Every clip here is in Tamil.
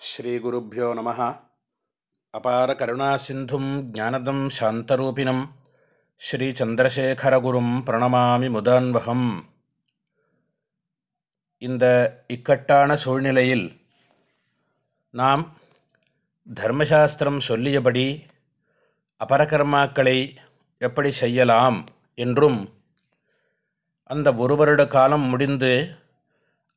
ஸ்ரீகுருப்போ நம. அபார கருணாசிந்தும் ஜானதம் சாந்தரூபிணம். ஸ்ரீச்சந்திரசேகரகுரும் பிரணமாமி முதான்வகம். இந்த இக்கட்டான சூழ்நிலையில் நாம் தர்மசாஸ்திரம் சொல்லியபடி அபரகர்மாக்களை எப்படி செய்யலாம் என்றும் அந்த ஒரு வருட காலம் முடிந்து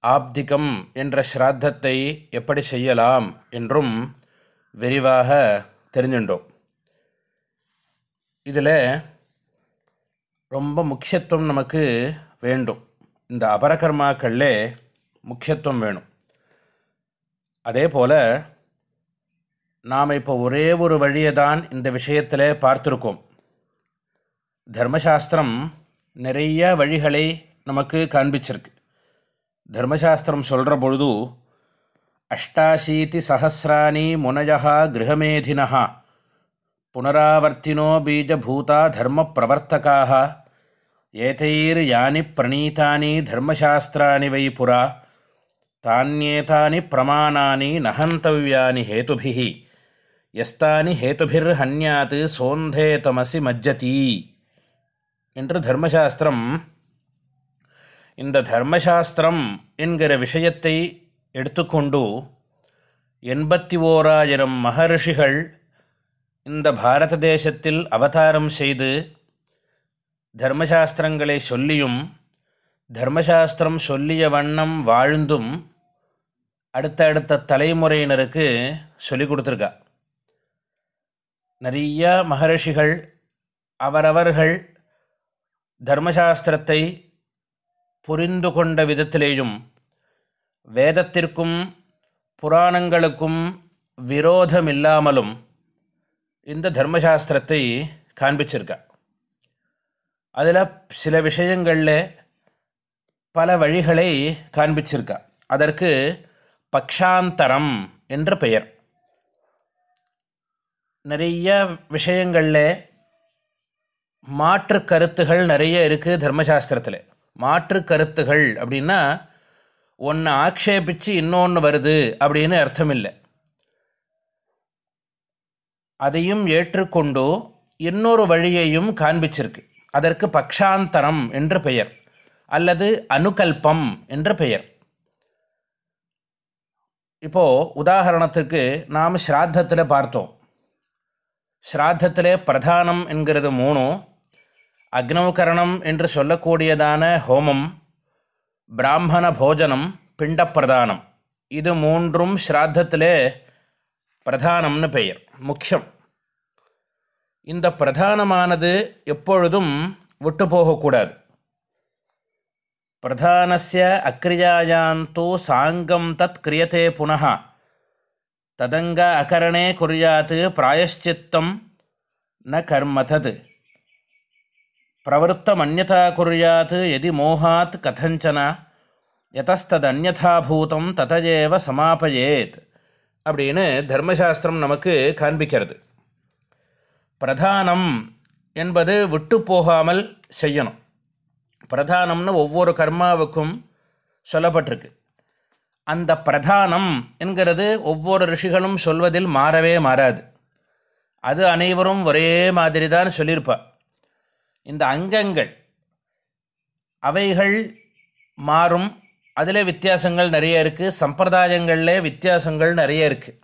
ஆப்திகம் என்ற ஸ்ராத்தத்தை எப்படி செய்யலாம் என்றும் விரிவாக தெரிஞ்சுட்டோம் இதில் ரொம்ப முக்கியத்துவம் நமக்கு வேண்டும். இந்த அபரகர்மாக்களில் முக்கியத்துவம் வேணும். அதே போல் நாம் இப்போ ஒரே ஒரு வழியை தான் இந்த விஷயத்தில் பார்த்துருக்கோம். தர்மசாஸ்திரம் நிறைய வழிகளை நமக்கு காண்பிச்சிருக்கு. தர்மசாஸ்திரம் சொல்கிற பொழுது அஷ்டாசீதி சஹசிராணி முனயா கிரகமேதினா புனராவர்த்தினோ பீஜபூதா தர்ம பிரவர்த்தகாக ஏதைர் யானி பிரணீதானி தர்மசாஸ்திராணி வை புரா தானியேதானி பிரமாணானி நகந்தவியானி ஹேதுபிஹி எஸ்தானி ஹேதுபிர் ஹன்யாத் சோந்தே தமசி மஜ்ஜதி என்று தர்மசாஸ்திரம் இந்த தர்மசாஸ்திரம் என்கிற விஷயத்தை எடுத்துக்கொண்டு எண்பத்தி ஓராயிரம் மகர்ஷிகள் இந்த பாரத தேசத்தில் அவதாரம் செய்து தர்மசாஸ்திரங்களை சொல்லியும் தர்மசாஸ்திரம் சொல்லிய வண்ணம் வாழ்ந்தும் அடுத்தடுத்த தலைமுறையினருக்கு சொல்லிக் கொடுத்துருக்கா. நிறையா மகர்ஷிகள் அவரவர்கள் தர்மசாஸ்திரத்தை புரிந்து கொண்ட விதத்திலேயும் வேதத்திற்கும் புராணங்களுக்கும் விரோதமில்லாமலும் இந்த தர்மசாஸ்திரத்தை காண்பிச்சிருக்கா. அதில் சில விஷயங்களில் பல வழிகளை காண்பிச்சிருக்கா. அதற்கு பக்ஷாந்தரம் என்ற பெயர். நிறைய விஷயங்களில் மாற்று கருத்துகள் நிறைய இருக்குது தர்மசாஸ்திரத்தில். மாற்று கருத்துகள் அப்படின்னா ஒன்று ஆக்ஷேபித்து இன்னொன்று வருது அப்படின்னு அர்த்தம் இல்லை அதையும் ஏற்றுக்கொண்டு இன்னொரு வழியையும் காண்பிச்சிருக்கு. அதற்கு பக்ஷாந்தரம் என்று பெயர் அல்லது அனுகல்பம் என்ற பெயர். இப்போது உதாரணத்துக்கு நாம் ஸ்ராத்தத்தில் பார்த்தோம். ஸ்ராத்தத்தில் பிரதானம் என்கிறது மூணும் அக்னௌகரணம் என்று சொல்லக்கூடியதான ஹோமம் பிராமண போஜனம் பிண்டப்பிரதானம். இது மூன்றும் ஸ்ராத்தத்திலே பிரதானம்னு பெயர் முக்கியம். இந்த பிரதானமானது எப்பொழுதும் விட்டு போகக்கூடாது. பிரதானசிய அக்ரியாயாந்தோ சாங்கம் தத் கிரியத்தே புனः ததங்க அகரணே குறியாத் பிராயஷ்சித்தம் ந கர்ம தத். பிரவருத்தமன்யதா குறியாத் எதி மோகாத் கதஞ்சன யதஸ்ததன்யதாபூதம் ததையேவ சமாபயேத் அப்படின்னு தர்மசாஸ்திரம் நமக்கு காண்பிக்கிறது. பிரதானம் என்பது விட்டு போகாமல் செய்யணும். பிரதானம்னு ஒவ்வொரு கர்மாவுக்கும் சொல்லப்பட்டிருக்கு. அந்த பிரதானம் என்கிறது ஒவ்வொரு ரிஷிகளும் சொல்வதில் மாறவே மாறாது. அது அனைவரும் ஒரே மாதிரி தான் சொல்லியிருப்பாள் இந்த அங்கங்கள் அவைகள் மாறும். அதில் வித்தியாசங்கள் நிறைய இருக்குது சம்பிரதாயங்களில் வித்தியாசங்கள் நிறைய இருக்குது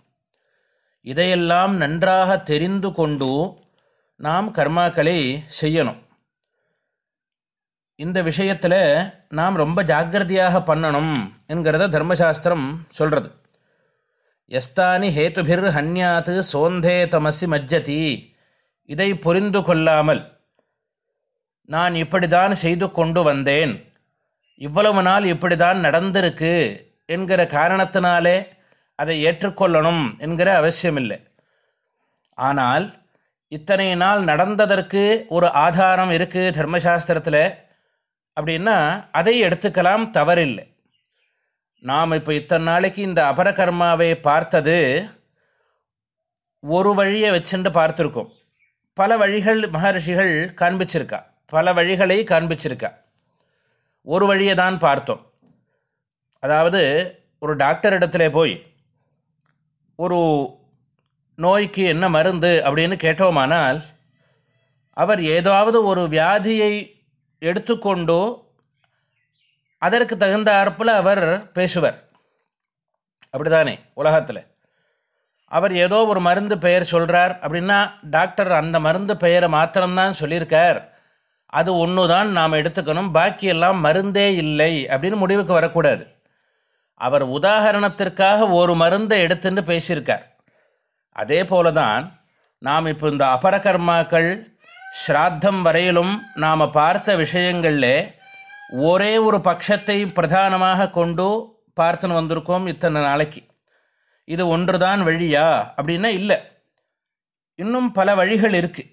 இதையெல்லாம் நன்றாக தெரிந்து கொண்டு நாம் கர்மாக்களை செய்யணும். இந்த விஷயத்தில் நாம் ரொம்ப ஜாக்கிரதையாக பண்ணணும் என்கிறத தர்மசாஸ்திரம் சொல்கிறது எஸ்தானி ஹேத்துபிர் ஹன்யாத்து சோந்தே தமசி மஜ்ஜதி. இதை புரிந்து கொள்ளாமல் நான் இப்படி தான் செய்து கொண்டு வந்தேன். இவ்வளவு நாள் இப்படி தான் நடந்திருக்கு என்கிற காரணத்தினாலே அதை ஏற்றுக்கொள்ளணும் என்கிற அவசியமில்லை. ஆனால் இத்தனை நாள் நடந்ததற்கு ஒரு ஆதாரம் இருக்குது தர்மசாஸ்திரத்தில். அப்படின்னா அதை எடுத்துக்கலாம் தவறில்லை. நாம் இப்போ இத்தனை நாளைக்கு இந்த அபரகர்மாவை பார்த்தது ஒரு வழியை வச்சுட்டு பார்த்துருக்கோம். பல வழிகள் மகர்ஷிகள் காண்பிச்சிருக்கா. பல வழிகளை காண்பிச்சிருக்கா. ஒரு வழியை தான் பார்த்தோம். அதாவது ஒரு டாக்டர் இடத்துல போய் ஒரு நோய்க்கு என்ன மருந்து அப்படின்னு கேட்டோமானால் அவர் ஏதாவது ஒரு வியாதியை எடுத்துக்கொண்டோ அதற்கு தகுந்த தகுந்தாற்போல் அவர் பேசுவர். அப்படிதானே உலகத்தில். அவர் ஏதோ ஒரு மருந்து பெயர் சொல்கிறார் அப்படின்னா டாக்டர் அந்த மருந்து பெயரை மாத்திரம்தான் சொல்லியிருக்கார். அது ஒன்று தான் நாம் எடுத்துக்கணும். பாக்கியெல்லாம் மருந்தே இல்லை அப்படின்னு முடிவுக்கு வரக்கூடாது. அவர் உதாகரணத்திற்காக ஒரு மருந்தை எடுத்துன்னு பேசியிருக்கார். அதே போல தான் நாம் இப்போ இந்த அபரகர்மாக்கள் ஸ்ராத்தம் வரையிலும் நாம் பார்த்த விஷயங்களில் ஒரே ஒரு பட்சத்தை பிரதானமாக கொண்டு பார்த்துன்னு வந்திருக்கோம் இத்தனை நாளைக்கு. இது ஒன்று தான் வழியா? அப்படின்னா இல்லை. இன்னும் பல வழிகள் இருக்குது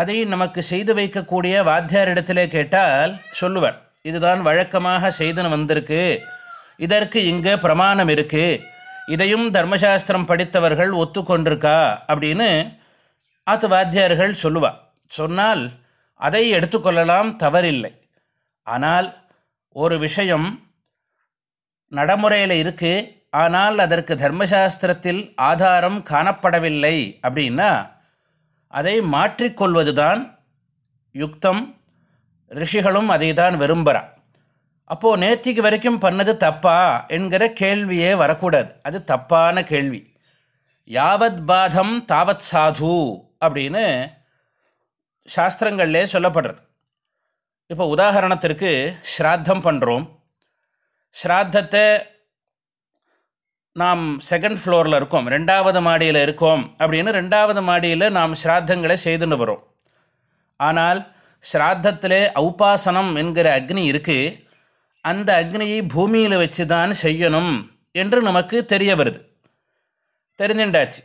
அதை நமக்கு செய்து வைக்கக்கூடிய வாத்தியாரிடத்திலே கேட்டால் சொல்லுவார் இதுதான் வழக்கமாக செய்துன்னு வந்திருக்கு. இதற்கு இங்கே பிரமாணம் இருக்குது இதையும் தர்மசாஸ்திரம் படித்தவர்கள் ஒத்துக்கொண்டிருக்கா? அப்படின்னு ஆத்து வாத்தியார்கள் சொல்லுவார் சொன்னால் அதை எடுத்துக்கொள்ளலாம் தவறில்லை. ஆனால் ஒரு விஷயம் நடைமுறையில் இருக்குது ஆனால் அதற்கு தர்மசாஸ்திரத்தில் ஆதாரம் காணப்படவில்லை. அப்படின்னா அதை மாற்றிக்கொள்வது தான் யுக்தம். ரிஷிகளும் அதை தான் விரும்புகிறா அப்போது நேத்திக்கு வரைக்கும் பண்ணது தப்பா என்கிற கேள்வியே வரக்கூடாது. அது தப்பான கேள்வி. யாவத் பாதம் தாவத் சாது அப்படின்னு சாஸ்திரங்கள்லே சொல்லப்படுறது. இப்போ உதாரணத்திற்கு ஸ்ராத்தம் பண்ணுறோம் ஸ்ராத்தத்தை நாம் செகண்ட் ஃப்ளோரில் இருக்கோம் ரெண்டாவது மாடியில் இருக்கோம் அப்படின்னு ரெண்டாவது மாடியில் நாம் ஸ்ராத்தங்களை செய்துன்னு வரோம் ஆனால் ஸ்ராத்தத்திலே ஔபாசனம் என்கிற அக்னி இருக்குது அந்த அக்னியை பூமியில் வச்சு தான் செய்யணும் என்று நமக்கு தெரிய வருது. தெரிஞ்சுண்டாச்சு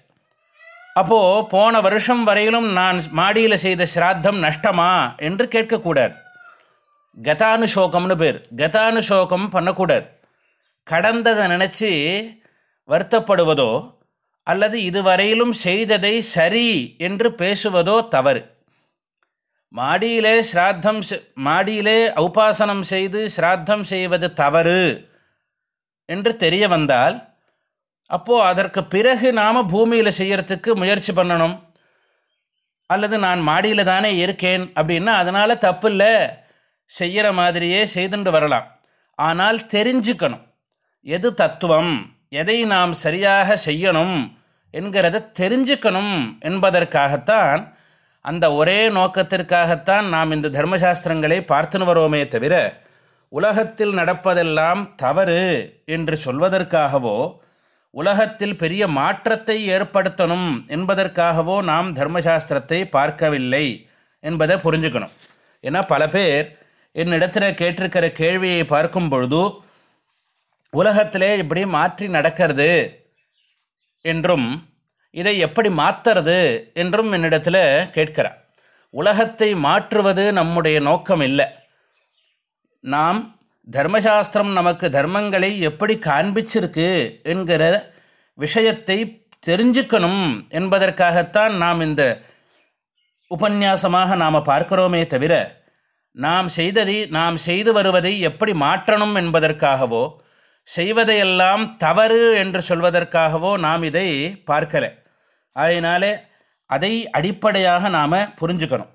அப்போது போன வருஷம் வரையிலும் நான் மாடியில் செய்த ஸ்ராத்தம் நஷ்டமா என்று கேட்கக்கூடாது. கதானுஷோகம்னு பேர். கதானுஷோகம் பண்ணக்கூடாது. கடந்ததை நினச்சி வருத்தப்படுவதோ அல்லது இதுவரையிலும் செய்ததை சரி என்று பேசுவதோ தவறு. மாடியிலே ஸ்ராத்தம் மாடியிலே உபாசனம் செய்து ஸ்ராத்தம் செய்வது தவறு என்று தெரிய வந்தால் அப்போது அதற்கு பிறகு நாம் பூமியில் செய்யறதுக்கு முயற்சி பண்ணணும். அல்லது நான் மாடியில் தானே இருக்கேன் அப்படின்னா அதனால் தப்பு இல்லை செய்கிற மாதிரியே செய்துண்டு வரலாம். ஆனால் தெரிஞ்சுக்கணும். எது தத்துவம்? எதை நாம் சரியாக செய்யணும் என்கிறத தெரிஞ்சுக்கணும் என்பதற்காகத்தான் அந்த ஒரே நோக்கத்திற்காகத்தான் நாம் இந்த தர்மசாஸ்திரங்களை பார்த்துன்னு வரோமே தவிர உலகத்தில் நடப்பதெல்லாம் தவறு என்று சொல்வதற்காகவோ உலகத்தில் பெரிய மாற்றத்தை ஏற்படுத்தணும் என்பதற்காகவோ நாம் தர்மசாஸ்திரத்தை பார்க்கவில்லை என்பதை புரிஞ்சுக்கணும். ஏன்னா பல பேர் என்னிடத்தில் கேட்டிருக்கிற கேள்வியை பார்க்கும் பொழுது உலகத்திலே இப்படி மாற்றி நடக்கிறது என்றும் இதை எப்படி மாற்றுறது என்றும் என்னிடத்தில் கேட்கிறார். உலகத்தை மாற்றுவது நம்முடைய நோக்கம் இல்லை நாம் தர்மசாஸ்திரம் நமக்கு தர்மங்களை எப்படி காண்பிச்சிருக்கு என்கிற விஷயத்தை தெரிஞ்சுக்கணும் என்பதற்காகத்தான் நாம் இந்த உபன்யாசமாக நாம் பார்க்கிறோமே தவிர நாம் செய்ததை நாம் செய்து வருவதை எப்படி மாற்றணும் என்பதற்காகவோ செய்வதையெல்லாம் தவறு என்று சொல்வதற்காகவோ நாம் இதை பார்க்கலை. அதனாலே அதை அடிப்படையாக நாம் புரிஞ்சுக்கணும்.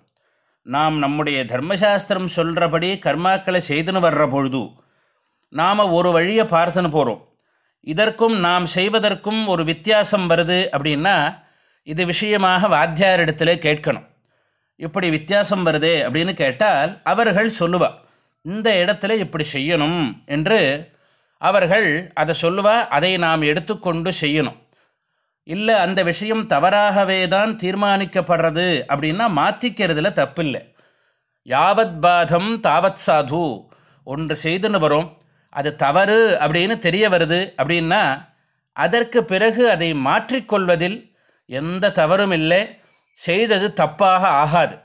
நாம் நம்முடைய தர்மசாஸ்திரம் சொல்கிறபடி கர்மாக்களை செய்துன்னு வர்ற பொழுது நாம் ஒரு வழியை பார்த்துன்னு போகிறோம் இதற்கும் நாம் செய்வதற்கும் ஒரு வித்தியாசம் வருது அப்படின்னா இது விஷயமாக வாத்தியாரிடத்தில் கேட்கணும். இப்படி வித்தியாசம் வருதே அப்படின்னு கேட்டால் அவர்கள் சொல்லுவார் இந்த இடத்துல இப்படி செய்யணும் என்று அவர்கள் அதை சொல்லுவா அதை நாம் எடுத்துக்கொண்டு செய்யணும். இல்லை அந்த விஷயம் தவறாகவே தான் தீர்மானிக்கப்படுறது அப்படின்னா மாற்றிக்கிறதுல தப்பில்லை. யாவத் பாதம் தாவத் சாது. ஒன்று செய்துன்னு வரும். அது தவறு அப்படின்னு தெரிய வருது அப்படின்னா அதற்கு பிறகு அதை மாற்றிக்கொள்வதில் எந்த தவறும் இல்லை. செய்தது தப்பாக ஆகாது.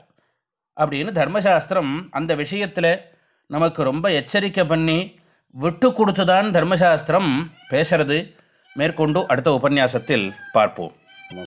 அப்படின்னு தர்மசாஸ்திரம் அந்த விஷயத்தில் நமக்கு ரொம்ப எச்சரிக்கை பண்ணி விட்டு கொடுத்து தான் தர்மசாஸ்திரம் பேசுறது. மேற்கொண்டு அடுத்த உபன்யாசத்தில் பார்ப்போம்.